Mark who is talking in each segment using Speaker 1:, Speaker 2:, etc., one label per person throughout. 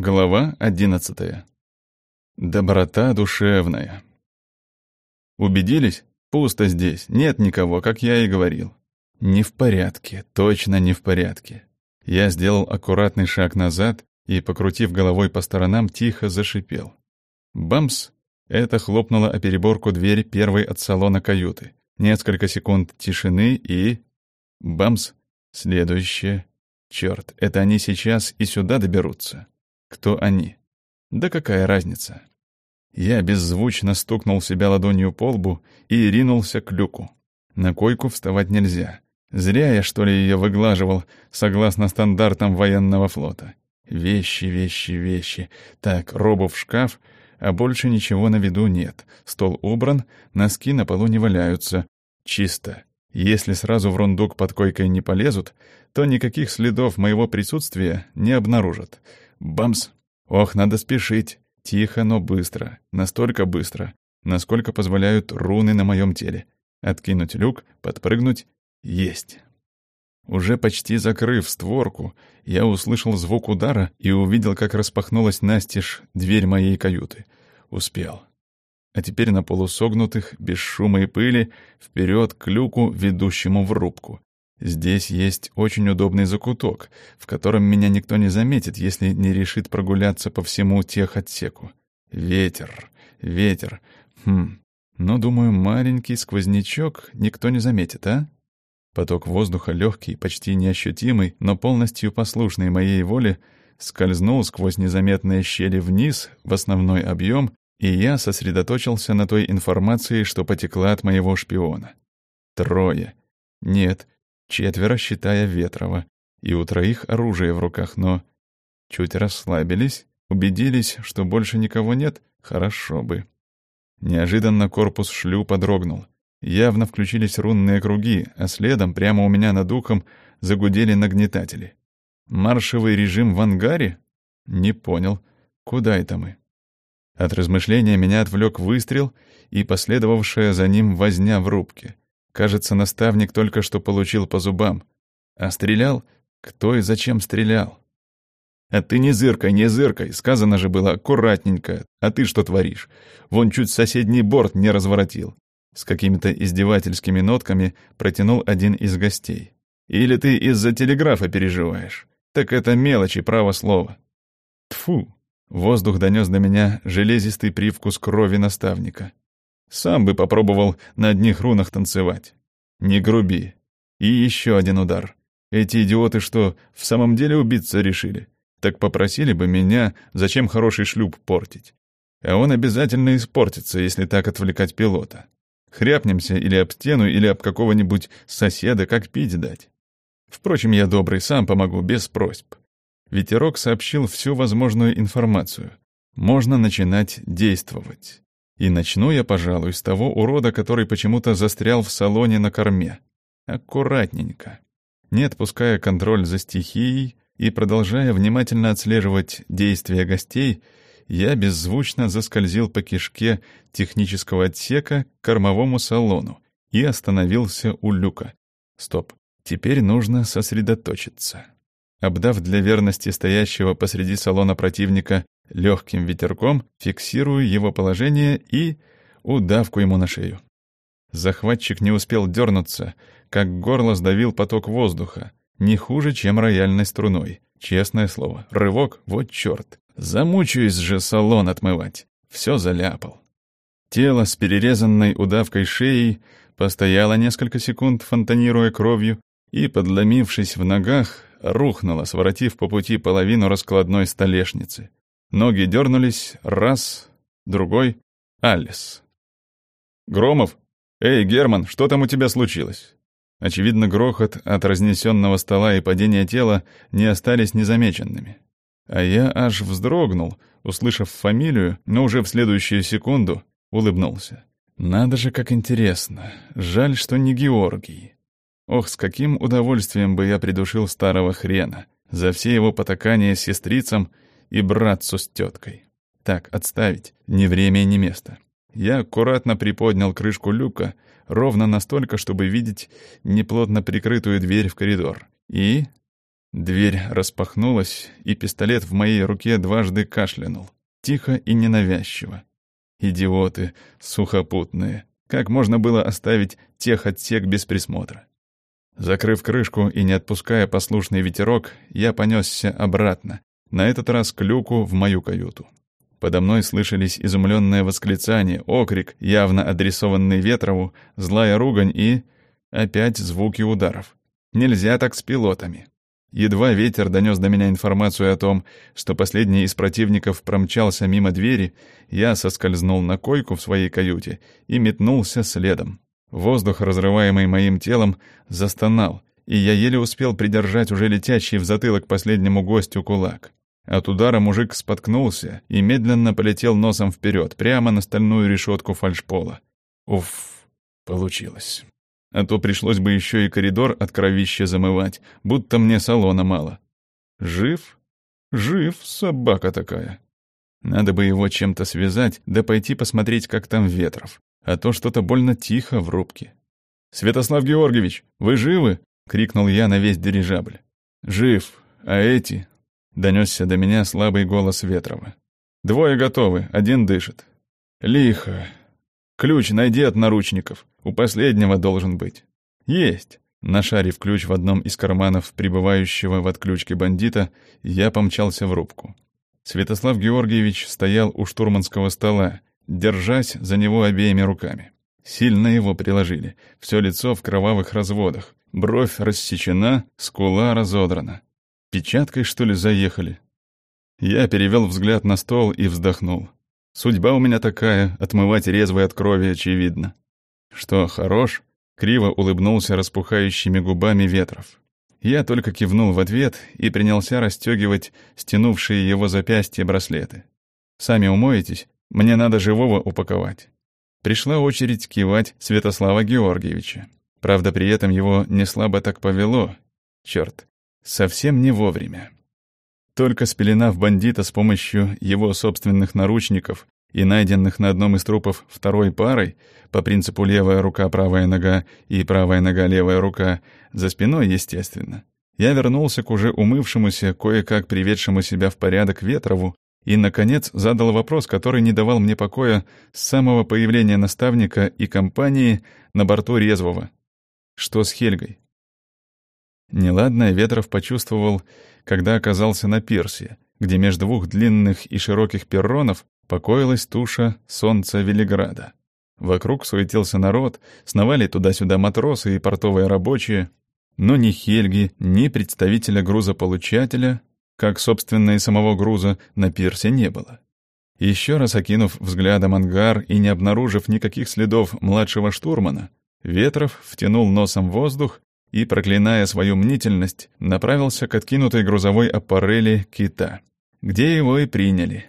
Speaker 1: Глава одиннадцатая. Доброта душевная. Убедились? Пусто здесь, нет никого, как я и говорил. Не в порядке, точно не в порядке. Я сделал аккуратный шаг назад и, покрутив головой по сторонам, тихо зашипел. Бамс! Это хлопнула о переборку дверь первой от салона каюты. Несколько секунд тишины и... Бамс! Следующее. Черт, это они сейчас и сюда доберутся. Кто они? Да какая разница? Я беззвучно стукнул себя ладонью по лбу и ринулся к люку. На койку вставать нельзя. Зря я, что ли, ее выглаживал, согласно стандартам военного флота. Вещи, вещи, вещи. Так, робу в шкаф, а больше ничего на виду нет. Стол убран, носки на полу не валяются. Чисто. Если сразу в рундук под койкой не полезут, то никаких следов моего присутствия не обнаружат. Бамс! Ох, надо спешить. Тихо, но быстро. Настолько быстро, насколько позволяют руны на моем теле. Откинуть люк, подпрыгнуть. Есть. Уже почти закрыв створку, я услышал звук удара и увидел, как распахнулась настежь дверь моей каюты. Успел. А теперь на полусогнутых, без шума и пыли, вперед к люку, ведущему в рубку. Здесь есть очень удобный закуток, в котором меня никто не заметит, если не решит прогуляться по всему техотсеку. Ветер, ветер. Хм, но, думаю, маленький сквознячок никто не заметит, а? Поток воздуха легкий, почти неощутимый, но полностью послушный моей воле, скользнул сквозь незаметные щели вниз в основной объем, и я сосредоточился на той информации, что потекла от моего шпиона. Трое. Нет, четверо, считая Ветрова, и у троих оружие в руках, но... Чуть расслабились, убедились, что больше никого нет, хорошо бы. Неожиданно корпус шлюпа дрогнул. Явно включились рунные круги, а следом, прямо у меня над ухом, загудели нагнетатели. Маршевый режим в ангаре? Не понял. Куда это мы? От размышления меня отвлек выстрел и последовавшая за ним возня в рубке. Кажется, наставник только что получил по зубам. А стрелял? Кто и зачем стрелял? «А ты не зыркай, не зыркай, сказано же было аккуратненько. А ты что творишь? Вон чуть соседний борт не разворотил». С какими-то издевательскими нотками протянул один из гостей. «Или ты из-за телеграфа переживаешь? Так это мелочи, право слова». Тфу! Воздух донес до меня железистый привкус крови наставника. Сам бы попробовал на одних рунах танцевать. Не груби. И еще один удар. Эти идиоты что, в самом деле убиться решили? Так попросили бы меня, зачем хороший шлюп портить. А он обязательно испортится, если так отвлекать пилота. Хряпнемся или об стену, или об какого-нибудь соседа, как пить дать. Впрочем, я добрый, сам помогу, без просьб. Ветерок сообщил всю возможную информацию. Можно начинать действовать. И начну я, пожалуй, с того урода, который почему-то застрял в салоне на корме. Аккуратненько. Не отпуская контроль за стихией и продолжая внимательно отслеживать действия гостей, я беззвучно заскользил по кишке технического отсека к кормовому салону и остановился у люка. Стоп, теперь нужно сосредоточиться. Обдав для верности стоящего посреди салона противника Легким ветерком фиксирую его положение и удавку ему на шею. Захватчик не успел дернуться, как горло сдавил поток воздуха, не хуже, чем рояльной струной. Честное слово, рывок, вот черт. Замучаюсь же салон отмывать. Все заляпал. Тело с перерезанной удавкой шеей постояло несколько секунд, фонтанируя кровью, и, подломившись в ногах, рухнуло, своротив по пути половину раскладной столешницы. Ноги дернулись, раз, другой, Алис. «Громов? Эй, Герман, что там у тебя случилось?» Очевидно, грохот от разнесенного стола и падения тела не остались незамеченными. А я аж вздрогнул, услышав фамилию, но уже в следующую секунду улыбнулся. «Надо же, как интересно. Жаль, что не Георгий. Ох, с каким удовольствием бы я придушил старого хрена за все его потакания сестрицам и братцу с теткой. Так, отставить. Ни время, ни место. Я аккуратно приподнял крышку люка, ровно настолько, чтобы видеть неплотно прикрытую дверь в коридор. И... Дверь распахнулась, и пистолет в моей руке дважды кашлянул. Тихо и ненавязчиво. Идиоты, сухопутные. Как можно было оставить тех отсек без присмотра? Закрыв крышку и не отпуская послушный ветерок, я понесся обратно, на этот раз к люку в мою каюту. Подо мной слышались изумленное восклицание, окрик, явно адресованный Ветрову, злая ругань и... опять звуки ударов. Нельзя так с пилотами. Едва ветер донес до меня информацию о том, что последний из противников промчался мимо двери, я соскользнул на койку в своей каюте и метнулся следом. Воздух, разрываемый моим телом, застонал, и я еле успел придержать уже летящий в затылок последнему гостю кулак. От удара мужик споткнулся и медленно полетел носом вперед, прямо на стальную решетку фальшпола. Уф, получилось а то пришлось бы еще и коридор от кровища замывать, будто мне салона мало. Жив? Жив, собака такая. Надо бы его чем-то связать, да пойти посмотреть, как там Ветров. А то что-то больно тихо в рубке. «Святослав Георгиевич, вы живы?» — крикнул я на весь дирижабль. «Жив, а эти?» — донесся до меня слабый голос Ветрова. «Двое готовы, один дышит». «Лихо. Ключ найди от наручников. У последнего должен быть. Есть. Нашарив ключ в одном из карманов пребывающего в отключке бандита, я помчался в рубку. Святослав Георгиевич стоял у штурманского стола, держась за него обеими руками. Сильно его приложили, все лицо в кровавых разводах, бровь рассечена, скула разодрана. Печаткой, что ли, заехали? Я перевел взгляд на стол и вздохнул. Судьба у меня такая, отмывать резвой от крови, очевидно. Что, хорош? Криво улыбнулся распухающими губами Ветров. Я только кивнул в ответ и принялся расстегивать стянувшие его запястья браслеты. «Сами умоетесь, мне надо живого упаковать». Пришла очередь кивать Святослава Георгиевича. Правда, при этом его не слабо так повело. Черт, совсем не вовремя. Только спеленав бандита с помощью его собственных наручников и найденных на одном из трупов второй парой, по принципу левая рука, правая нога и правая нога, левая рука, за спиной, естественно, я вернулся к уже умывшемуся, кое-как приведшему себя в порядок Ветрову и, наконец, задал вопрос, который не давал мне покоя с самого появления наставника и компании на борту Резвого. Что с Хельгой? Неладное Ветров почувствовал, когда оказался на пирсе, где между двух длинных и широких перронов покоилась туша солнца Велиграда. Вокруг суетился народ, сновали туда-сюда матросы и портовые рабочие, но ни Хельги, ни представителя грузополучателя, как, собственно, и самого груза, на пирсе не было. Еще раз окинув взглядом ангар и не обнаружив никаких следов младшего штурмана, Ветров втянул носом воздух и, проклиная свою мнительность, направился к откинутой грузовой аппарели кита, где его и приняли.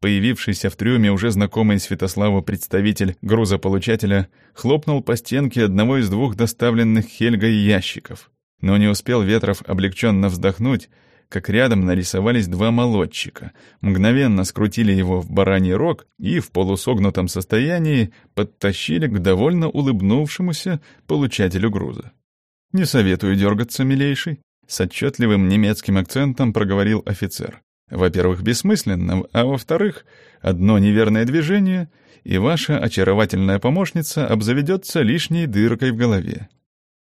Speaker 1: Появившийся в трюме уже знакомый Святославу представитель грузополучателя хлопнул по стенке одного из двух доставленных Хельгой ящиков, но не успел Ветров облегченно вздохнуть, как рядом нарисовались два молодчика, мгновенно скрутили его в бараний рог и в полусогнутом состоянии подтащили к довольно улыбнувшемуся получателю груза. «Не советую дергаться, милейший», — с отчетливым немецким акцентом проговорил офицер. «Во-первых, бессмысленно, а во-вторых, одно неверное движение, и ваша очаровательная помощница обзаведется лишней дыркой в голове».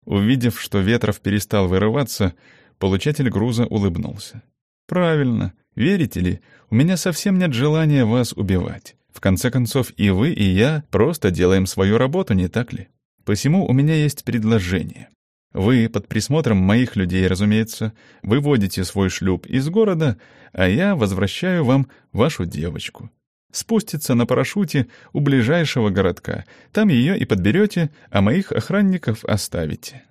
Speaker 1: Увидев, что Ветров перестал вырываться, получатель груза улыбнулся. «Правильно. Верите ли, у меня совсем нет желания вас убивать. В конце концов, и вы, и я просто делаем свою работу, не так ли? Посему у меня есть предложение. Вы, под присмотром моих людей, разумеется, выводите свой шлюп из города, а я возвращаю вам вашу девочку. Спустится на парашюте у ближайшего городка. Там ее и подберете, а моих охранников оставите.